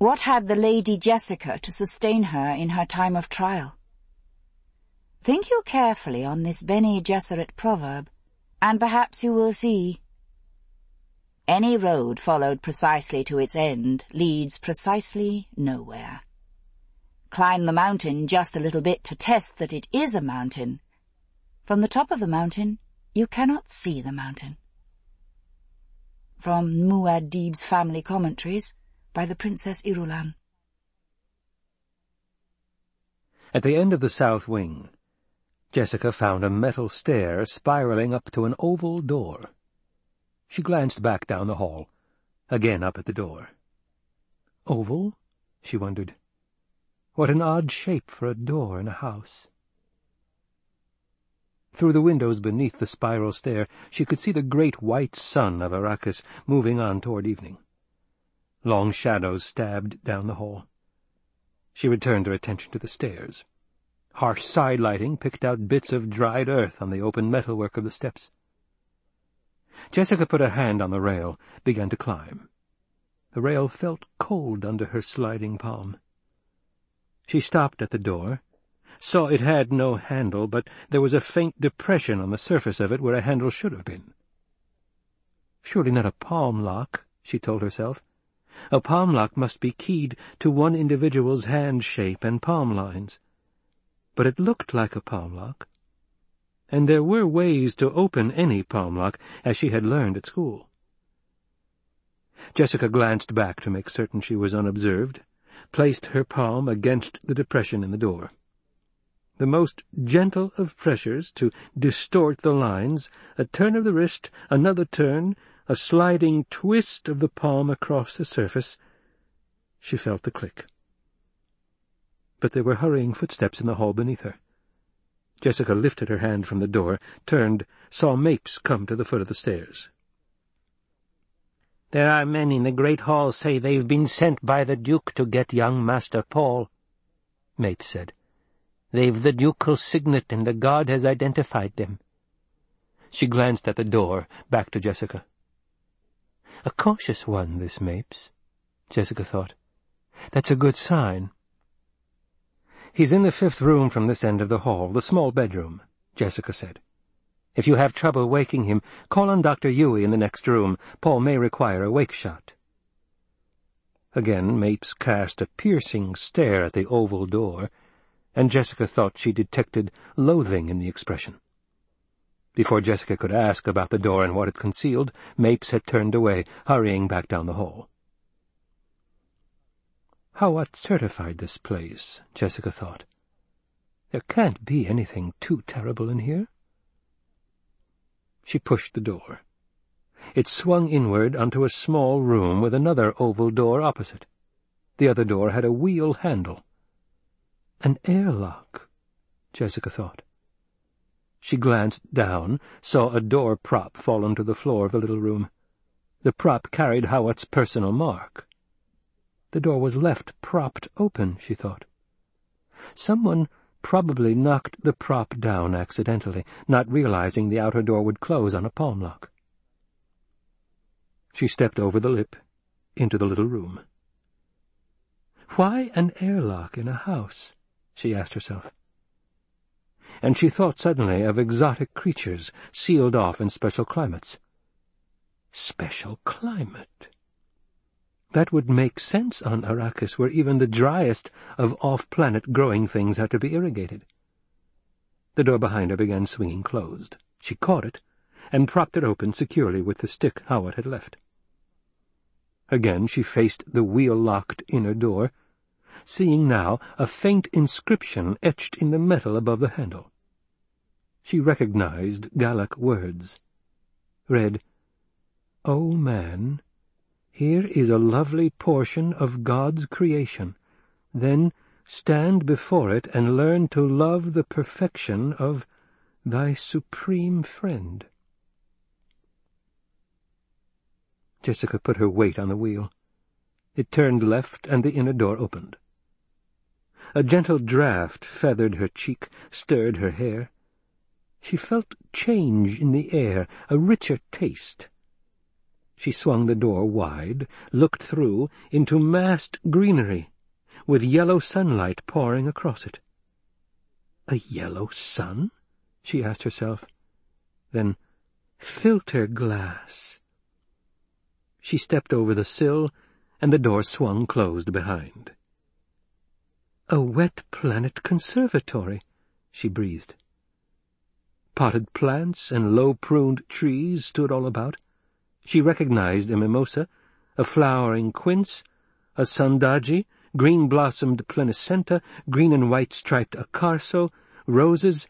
What had the Lady Jessica to sustain her in her time of trial? Think you carefully on this Bene Gesserit proverb, and perhaps you will see. Any road followed precisely to its end leads precisely nowhere. Climb the mountain just a little bit to test that it is a mountain. From the top of the mountain, you cannot see the mountain. From Muad'Dib's family commentaries, by the Princess Irulan. At the end of the south wing, Jessica found a metal stair spiraling up to an oval door. She glanced back down the hall, again up at the door. Oval? she wondered. What an odd shape for a door in a house. Through the windows beneath the spiral stair she could see the great white sun of Arrakis moving on toward evening. Long shadows stabbed down the hall. She returned her attention to the stairs. Harsh side lighting picked out bits of dried earth on the open metalwork of the steps. Jessica put a hand on the rail, began to climb. The rail felt cold under her sliding palm. She stopped at the door, saw it had no handle, but there was a faint depression on the surface of it where a handle should have been. Surely not a palm lock, she told herself. A palm lock must be keyed to one individual's hand shape and palm lines. But it looked like a palm lock. And there were ways to open any palm lock, as she had learned at school. Jessica glanced back to make certain she was unobserved, placed her palm against the depression in the door. The most gentle of pressures to distort the lines, a turn of the wrist, another turn, a sliding twist of the palm across the surface. She felt the click. But there were hurrying footsteps in the hall beneath her. Jessica lifted her hand from the door, turned, saw Mapes come to the foot of the stairs. There are men in the great hall say they've been sent by the Duke to get young Master Paul, Mapes said. They've the ducal signet, and the guard has identified them. She glanced at the door, back to Jessica. A cautious one, this Mapes, Jessica thought. That's a good sign. He's in the fifth room from this end of the hall, the small bedroom, Jessica said. If you have trouble waking him, call on Dr. Yueh in the next room. Paul may require a wake shot. Again Mapes cast a piercing stare at the oval door, and Jessica thought she detected loathing in the expression. Before Jessica could ask about the door and what it concealed, Mapes had turned away, hurrying back down the hall. How Hawat certified this place, Jessica thought. There can't be anything too terrible in here. She pushed the door. It swung inward onto a small room with another oval door opposite. The other door had a wheel handle. An airlock, Jessica thought. She glanced down, saw a door prop fallen to the floor of the little room. The prop carried Hawat's personal mark. The door was left propped open, she thought. Someone probably knocked the prop down accidentally, not realizing the outer door would close on a palm lock. She stepped over the lip, into the little room. Why an airlock in a house? she asked herself and she thought suddenly of exotic creatures sealed off in special climates. Special climate. That would make sense on Arrakis, where even the driest of off-planet growing things had to be irrigated. The door behind her began swinging closed. She caught it, and propped it open securely with the stick Hawat had left. Again she faced the wheel-locked inner door, seeing now a faint inscription etched in the metal above the handle. She recognized Galach words. Read, O man, here is a lovely portion of God's creation. Then stand before it and learn to love the perfection of thy supreme friend. Jessica put her weight on the wheel. It turned left, and the inner door opened. A gentle draught feathered her cheek, stirred her hair. She felt change in the air, a richer taste. She swung the door wide, looked through, into massed greenery, with yellow sunlight pouring across it. A yellow sun? she asked herself. Then, filter glass. She stepped over the sill, and the door swung closed behind. A wet planet conservatory, she breathed. Potted plants and low-pruned trees stood all about. She recognized a mimosa, a flowering quince, a sondagi, green-blossomed pleniscenta, green and white-striped akarso, roses,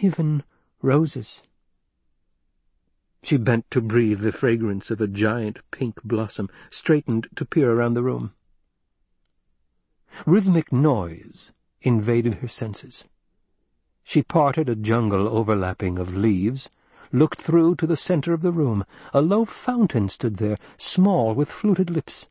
even roses. She bent to breathe the fragrance of a giant pink blossom, straightened to peer around the room. Rhythmic noise invaded her senses. She parted a jungle overlapping of leaves, looked through to the center of the room. A low fountain stood there, small with fluted lips.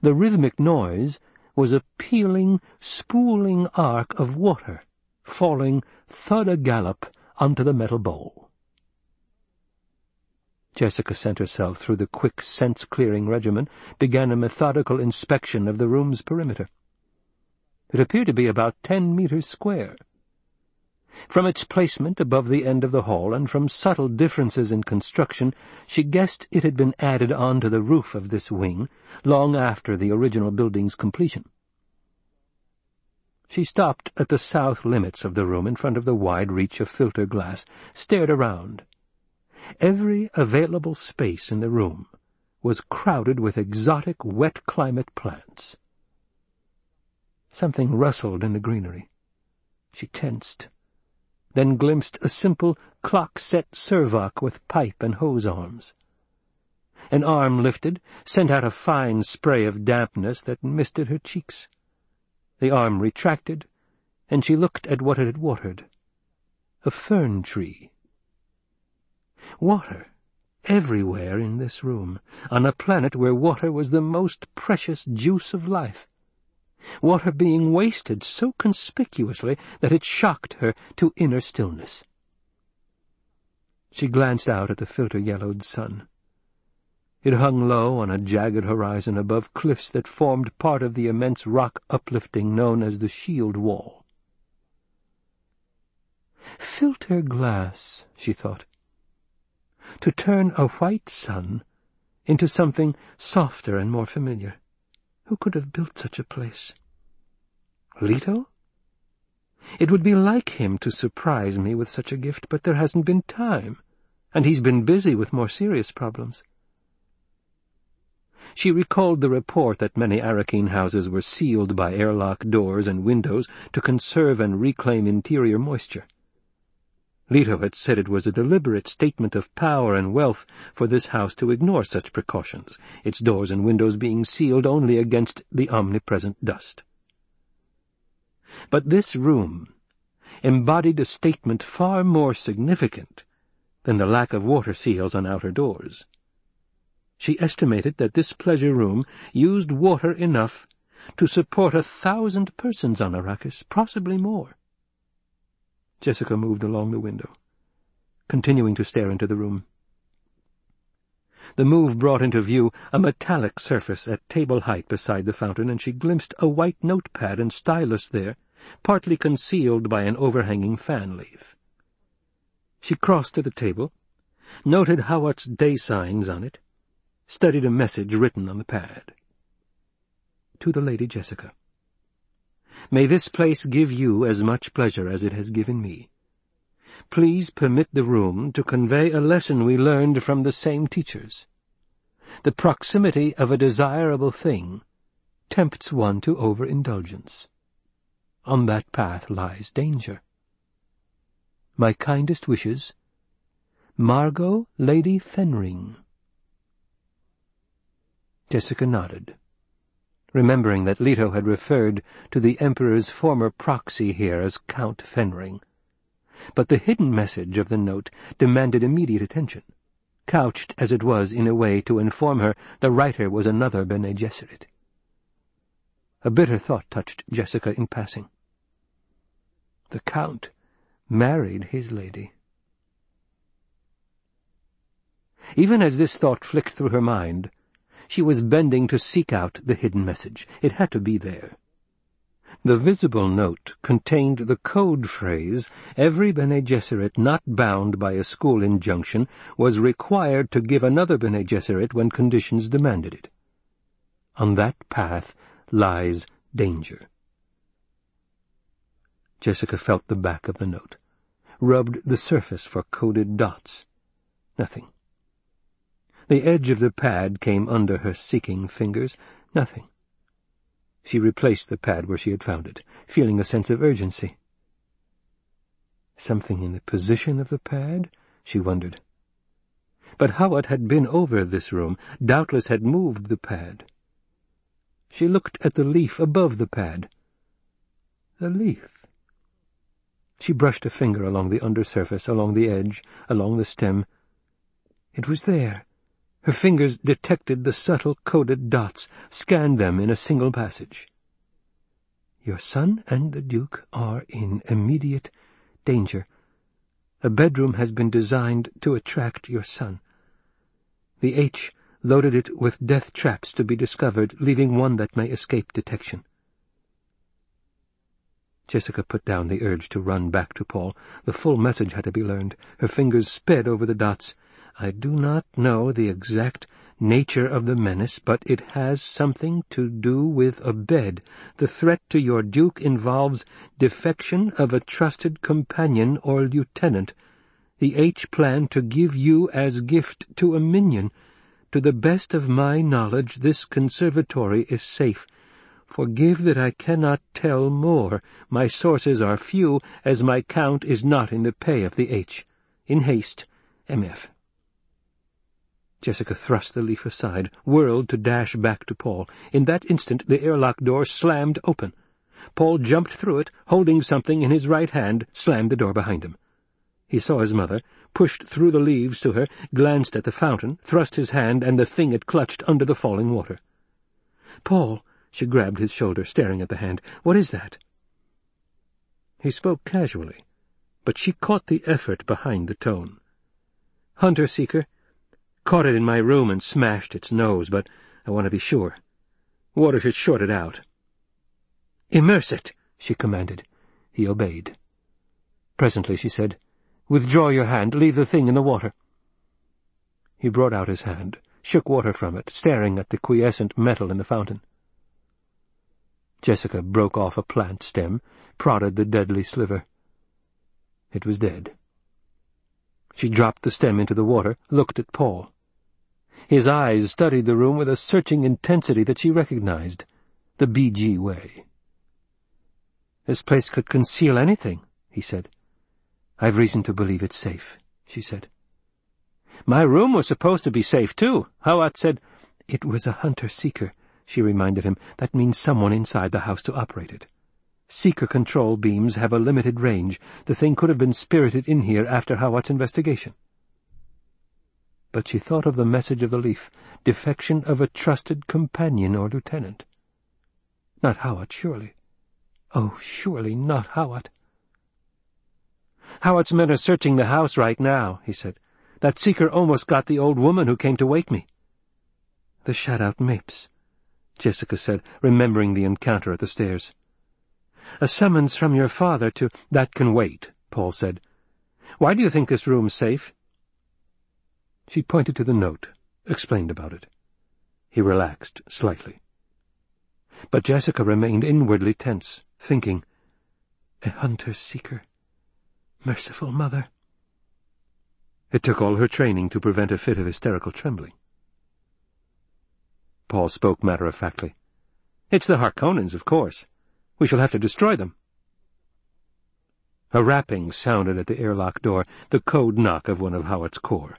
The rhythmic noise was a pealing, spooling arc of water, falling thud-a-gallop onto the metal bowl. Jessica sent herself through the quick sense-clearing regimen, began a methodical inspection of the room's perimeter. It appeared to be about ten meters square. From its placement above the end of the hall, and from subtle differences in construction, she guessed it had been added on to the roof of this wing, long after the original building's completion. She stopped at the south limits of the room in front of the wide reach of filter glass, stared around. Every available space in the room was crowded with exotic wet-climate plants. Something rustled in the greenery. She tensed then glimpsed a simple clock-set servok with pipe and hose arms. An arm lifted, sent out a fine spray of dampness that misted her cheeks. The arm retracted, and she looked at what it had watered. A fern tree. Water, everywhere in this room, on a planet where water was the most precious juice of life water being wasted so conspicuously that it shocked her to inner stillness. She glanced out at the filter-yellowed sun. It hung low on a jagged horizon above cliffs that formed part of the immense rock uplifting known as the Shield Wall. Filter glass, she thought. To turn a white sun into something softer and more familiar. Who could have built such a place? Leto? It would be like him to surprise me with such a gift, but there hasn't been time, and he's been busy with more serious problems. She recalled the report that many Arakeen houses were sealed by airlock doors and windows to conserve and reclaim interior moisture. Leto had said it was a deliberate statement of power and wealth for this house to ignore such precautions, its doors and windows being sealed only against the omnipresent dust. But this room embodied a statement far more significant than the lack of water seals on outer doors. She estimated that this pleasure room used water enough to support a thousand persons on Arrakis, possibly more. Jessica moved along the window, continuing to stare into the room. The move brought into view a metallic surface at table height beside the fountain, and she glimpsed a white notepad and stylus there, partly concealed by an overhanging fan leaf. She crossed to the table, noted Hawat's day signs on it, studied a message written on the pad. To the Lady Jessica. May this place give you as much pleasure as it has given me. Please permit the room to convey a lesson we learned from the same teachers. The proximity of a desirable thing tempts one to overindulgence. On that path lies danger. My kindest wishes, Margot Lady Fenring. Jessica nodded remembering that Leto had referred to the Emperor's former proxy here as Count Fenring. But the hidden message of the note demanded immediate attention, couched as it was in a way to inform her the writer was another Bene Gesserit. A bitter thought touched Jessica in passing. The Count married his lady. Even as this thought flicked through her mind, she was bending to seek out the hidden message. It had to be there. The visible note contained the code phrase, every Bene Gesserit not bound by a school injunction was required to give another Bene Gesserit when conditions demanded it. On that path lies danger. Jessica felt the back of the note, rubbed the surface for coded dots. Nothing. The edge of the pad came under her seeking fingers. Nothing. She replaced the pad where she had found it, feeling a sense of urgency. Something in the position of the pad? She wondered. But Hawat had been over this room, doubtless had moved the pad. She looked at the leaf above the pad. The leaf. She brushed a finger along the undersurface, along the edge, along the stem. It was there, her fingers detected the subtle coded dots, scanned them in a single passage. Your son and the Duke are in immediate danger. A bedroom has been designed to attract your son. The H loaded it with death traps to be discovered, leaving one that may escape detection. Jessica put down the urge to run back to Paul. The full message had to be learned. Her fingers sped over the dots. I do not know the exact nature of the menace, but it has something to do with a bed. The threat to your duke involves defection of a trusted companion or lieutenant. The H plan to give you as gift to a minion. To the best of my knowledge, this conservatory is safe. Forgive that I cannot tell more. My sources are few, as my count is not in the pay of the H. In haste, M.F. Jessica thrust the leaf aside, whirled to dash back to Paul. In that instant the airlock door slammed open. Paul jumped through it, holding something in his right hand, slammed the door behind him. He saw his mother, pushed through the leaves to her, glanced at the fountain, thrust his hand and the thing it clutched under the falling water. "Paul!" She grabbed his shoulder, staring at the hand. "What is that?" He spoke casually, but she caught the effort behind the tone. "Hunter-seeker. Caught it in my room and smashed its nose, but I want to be sure. Water should short it out. "'Immerse it,' she commanded. He obeyed. Presently she said, "'Withdraw your hand. Leave the thing in the water.' He brought out his hand, shook water from it, staring at the quiescent metal in the fountain. Jessica broke off a plant stem, prodded the deadly sliver. It was dead. She dropped the stem into the water, looked at Paul. His eyes studied the room with a searching intensity that she recognized, the BG way. "'This place could conceal anything,' he said. "'I've reason to believe it's safe,' she said. "'My room was supposed to be safe, too. Hawat said—' "'It was a hunter-seeker,' she reminded him. "'That means someone inside the house to operate it. Seeker control beams have a limited range. The thing could have been spirited in here after Hawat's investigation.' But she thought of the message of the leaf, defection of a trusted companion or lieutenant. Not Hawat, surely. Oh, surely not Hawat. Hawat's men are searching the house right now, he said. That seeker almost got the old woman who came to wake me. The Shadout Mapes, Jessica said, remembering the encounter at the stairs. A summons from your father to— That can wait, Paul said. Why do you think this room's safe? She pointed to the note, explained about it. He relaxed slightly. But Jessica remained inwardly tense, thinking, A hunter-seeker. Merciful mother. It took all her training to prevent a fit of hysterical trembling. Paul spoke matter-of-factly. It's the Harkonnens, of course. We shall have to destroy them. A rapping sounded at the airlock door, the code knock of one of Hawat's corps.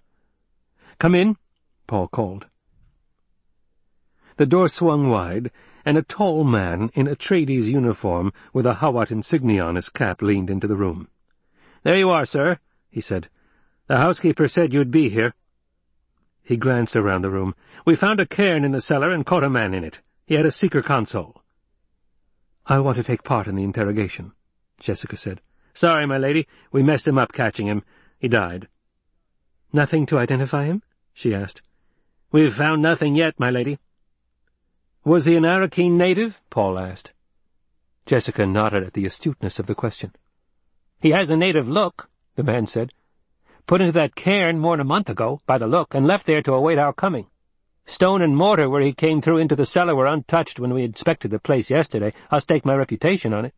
Come in, Paul called. The door swung wide, and a tall man in Atreides uniform with a Hawat insignia on his cap leaned into the room. "'There you are, sir,' he said. "'The housekeeper said you'd be here.' He glanced around the room. "'We found a cairn in the cellar and caught a man in it. He had a seeker console.' "'I'll want to take part in the interrogation,' Jessica said. "'Sorry, my lady. We messed him up catching him. He died.' "'Nothing to identify him?' She asked. "'We've found nothing yet, my lady.' "'Was he an Arakeen native?' Paul asked. Jessica nodded at the astuteness of the question. "'He has a native look,' the man said. "'Put into that cairn more'n a month ago, by the look, and left there to await our coming. Stone and mortar where he came through into the cellar were untouched when we inspected the place yesterday. I'll stake my reputation on it.'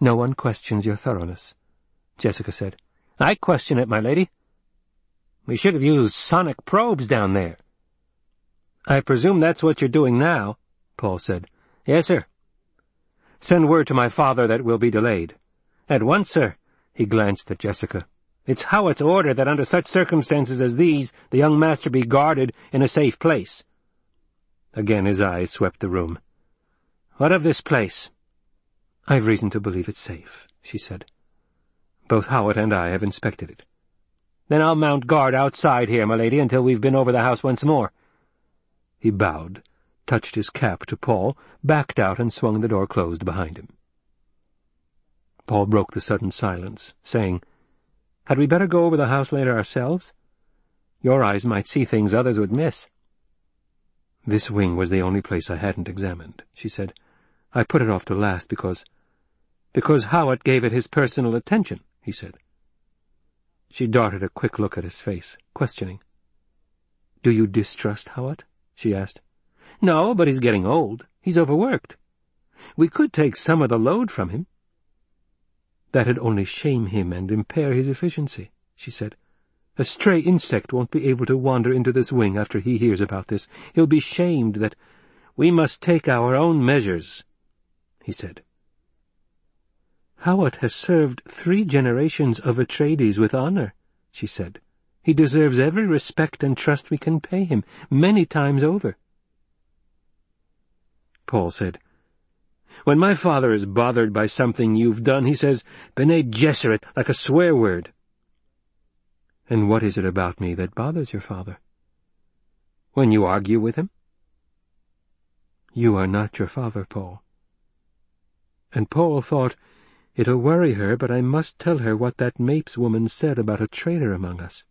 "'No one questions your thoroughness,' Jessica said. "'I question it, my lady.' We should have used sonic probes down there. I presume that's what you're doing now, Paul said. Yes, sir. Send word to my father that we'll be delayed. At once, sir. He glanced at Jessica. It's Hawat's order that under such circumstances as these the young master be guarded in a safe place. Again his eyes swept the room. What of this place? I've reason to believe it's safe, she said. Both Hawat and I have inspected it. Then I'll mount guard outside here, my lady, until we've been over the house once more. He bowed, touched his cap to Paul, backed out and swung the door closed behind him. Paul broke the sudden silence, saying, Had we better go over the house later ourselves? Your eyes might see things others would miss. This wing was the only place I hadn't examined, she said. I put it off to last because— Because Hawat gave it his personal attention, he said. She darted a quick look at his face, questioning. "Do you distrust Hawat?" she asked. "No, but he's getting old. He's overworked. We could take some of the load from him." "That'd only shame him and impair his efficiency," she said. "A stray insect won't be able to wander into this wing after he hears about this. He'll be shamed that— "We must take our own measures," he said. Hawat has served three generations of Atreides with honor, she said. He deserves every respect and trust we can pay him, many times over. Paul said, When my father is bothered by something you've done, he says, Bene Gesserit, like a swear word. And what is it about me that bothers your father? When you argue with him? You are not your father, Paul. And Paul thought, It'll worry her, but I must tell her what that Mapes woman said about a traitor among us.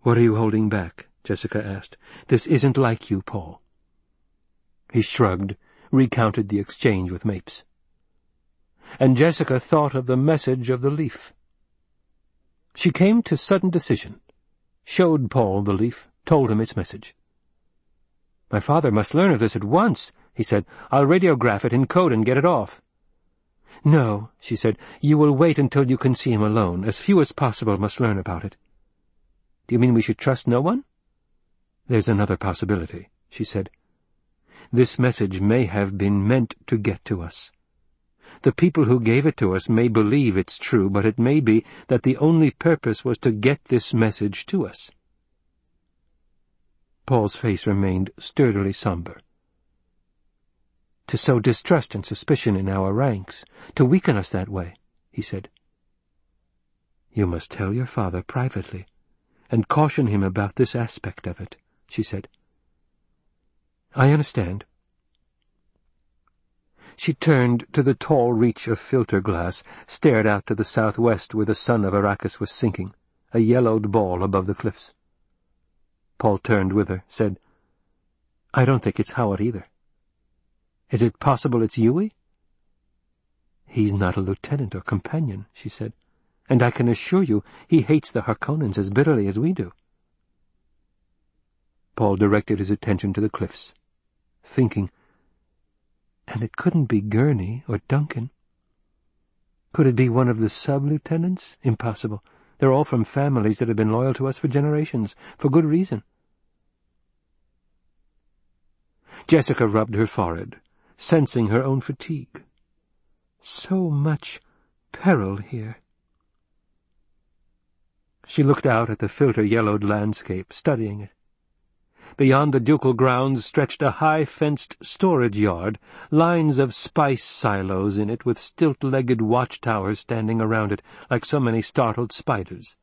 What are you holding back? Jessica asked. This isn't like you, Paul. He shrugged, recounted the exchange with Mapes. And Jessica thought of the message of the leaf. She came to sudden decision, showed Paul the leaf, told him its message. My father must learn of this at once, he said. I'll radiograph it in code and get it off. No, she said, you will wait until you can see him alone. As few as possible must learn about it. Do you mean we should trust no one? There's another possibility, she said. This message may have been meant to get to us. The people who gave it to us may believe it's true, but it may be that the only purpose was to get this message to us. Paul's face remained sturdily somber to sow distrust and suspicion in our ranks, to weaken us that way, he said. You must tell your father privately, and caution him about this aspect of it, she said. I understand. She turned to the tall reach of filter glass, stared out to the southwest where the sun of Arrakis was sinking, a yellowed ball above the cliffs. Paul turned with her, said, I don't think it's Hawat either. Is it possible it's Yueh? He's not a lieutenant or companion, she said, and I can assure you he hates the Harkonnens as bitterly as we do. Paul directed his attention to the cliffs, thinking, and it couldn't be Gurney or Duncan. Could it be one of the sub-lieutenants? Impossible. They're all from families that have been loyal to us for generations, for good reason. Jessica rubbed her forehead, sensing her own fatigue. So much peril here. She looked out at the filter-yellowed landscape, studying it. Beyond the ducal grounds stretched a high-fenced storage yard, lines of spice silos in it with stilt-legged watchtowers standing around it like so many startled spiders.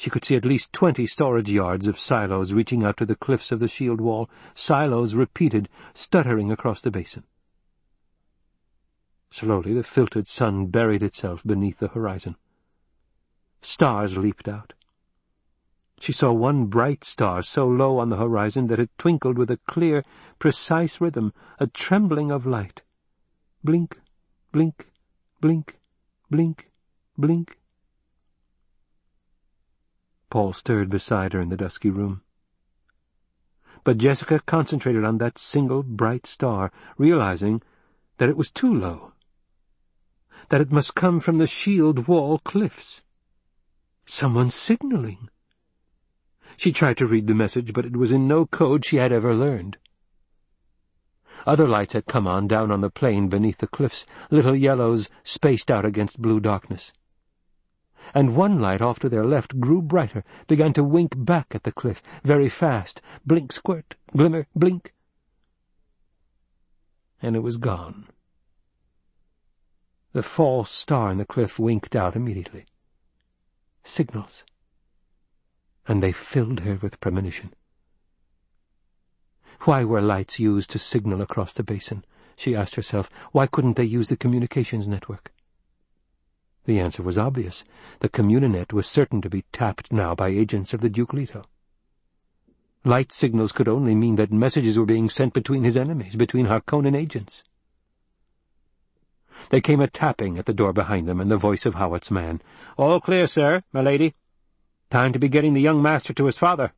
She could see at least twenty storage yards of silos reaching out to the cliffs of the shield wall, silos repeated, stuttering across the basin. Slowly the filtered sun buried itself beneath the horizon. Stars leaped out, She saw one bright star so low on the horizon that it twinkled with a clear, precise rhythm, a trembling of light. Blink, blink, blink, blink, blink. Paul stirred beside her in the dusky room. But Jessica concentrated on that single bright star, realizing that it was too low, that it must come from the shield wall cliffs. Someone signaling. She tried to read the message, but it was in no code she had ever learned. Other lights had come on down on the plain beneath the cliffs, little yellows spaced out against blue darkness. And one light off to their left grew brighter, began to wink back at the cliff, very fast, blink, squirt, glimmer, blink. And it was gone. The false star in the cliff winked out immediately. Signals. And they filled her with premonition. Why were lights used to signal across the basin? She asked herself. Why couldn't they use the communications network? The answer was obvious. The communinet was certain to be tapped now by agents of the Duke Leto. Light signals could only mean that messages were being sent between his enemies, between Harkonnen agents. There came a tapping at the door behind them, and the voice of Hawat's man. "'All clear, sir, my lady. Time to be getting the young master to his father.'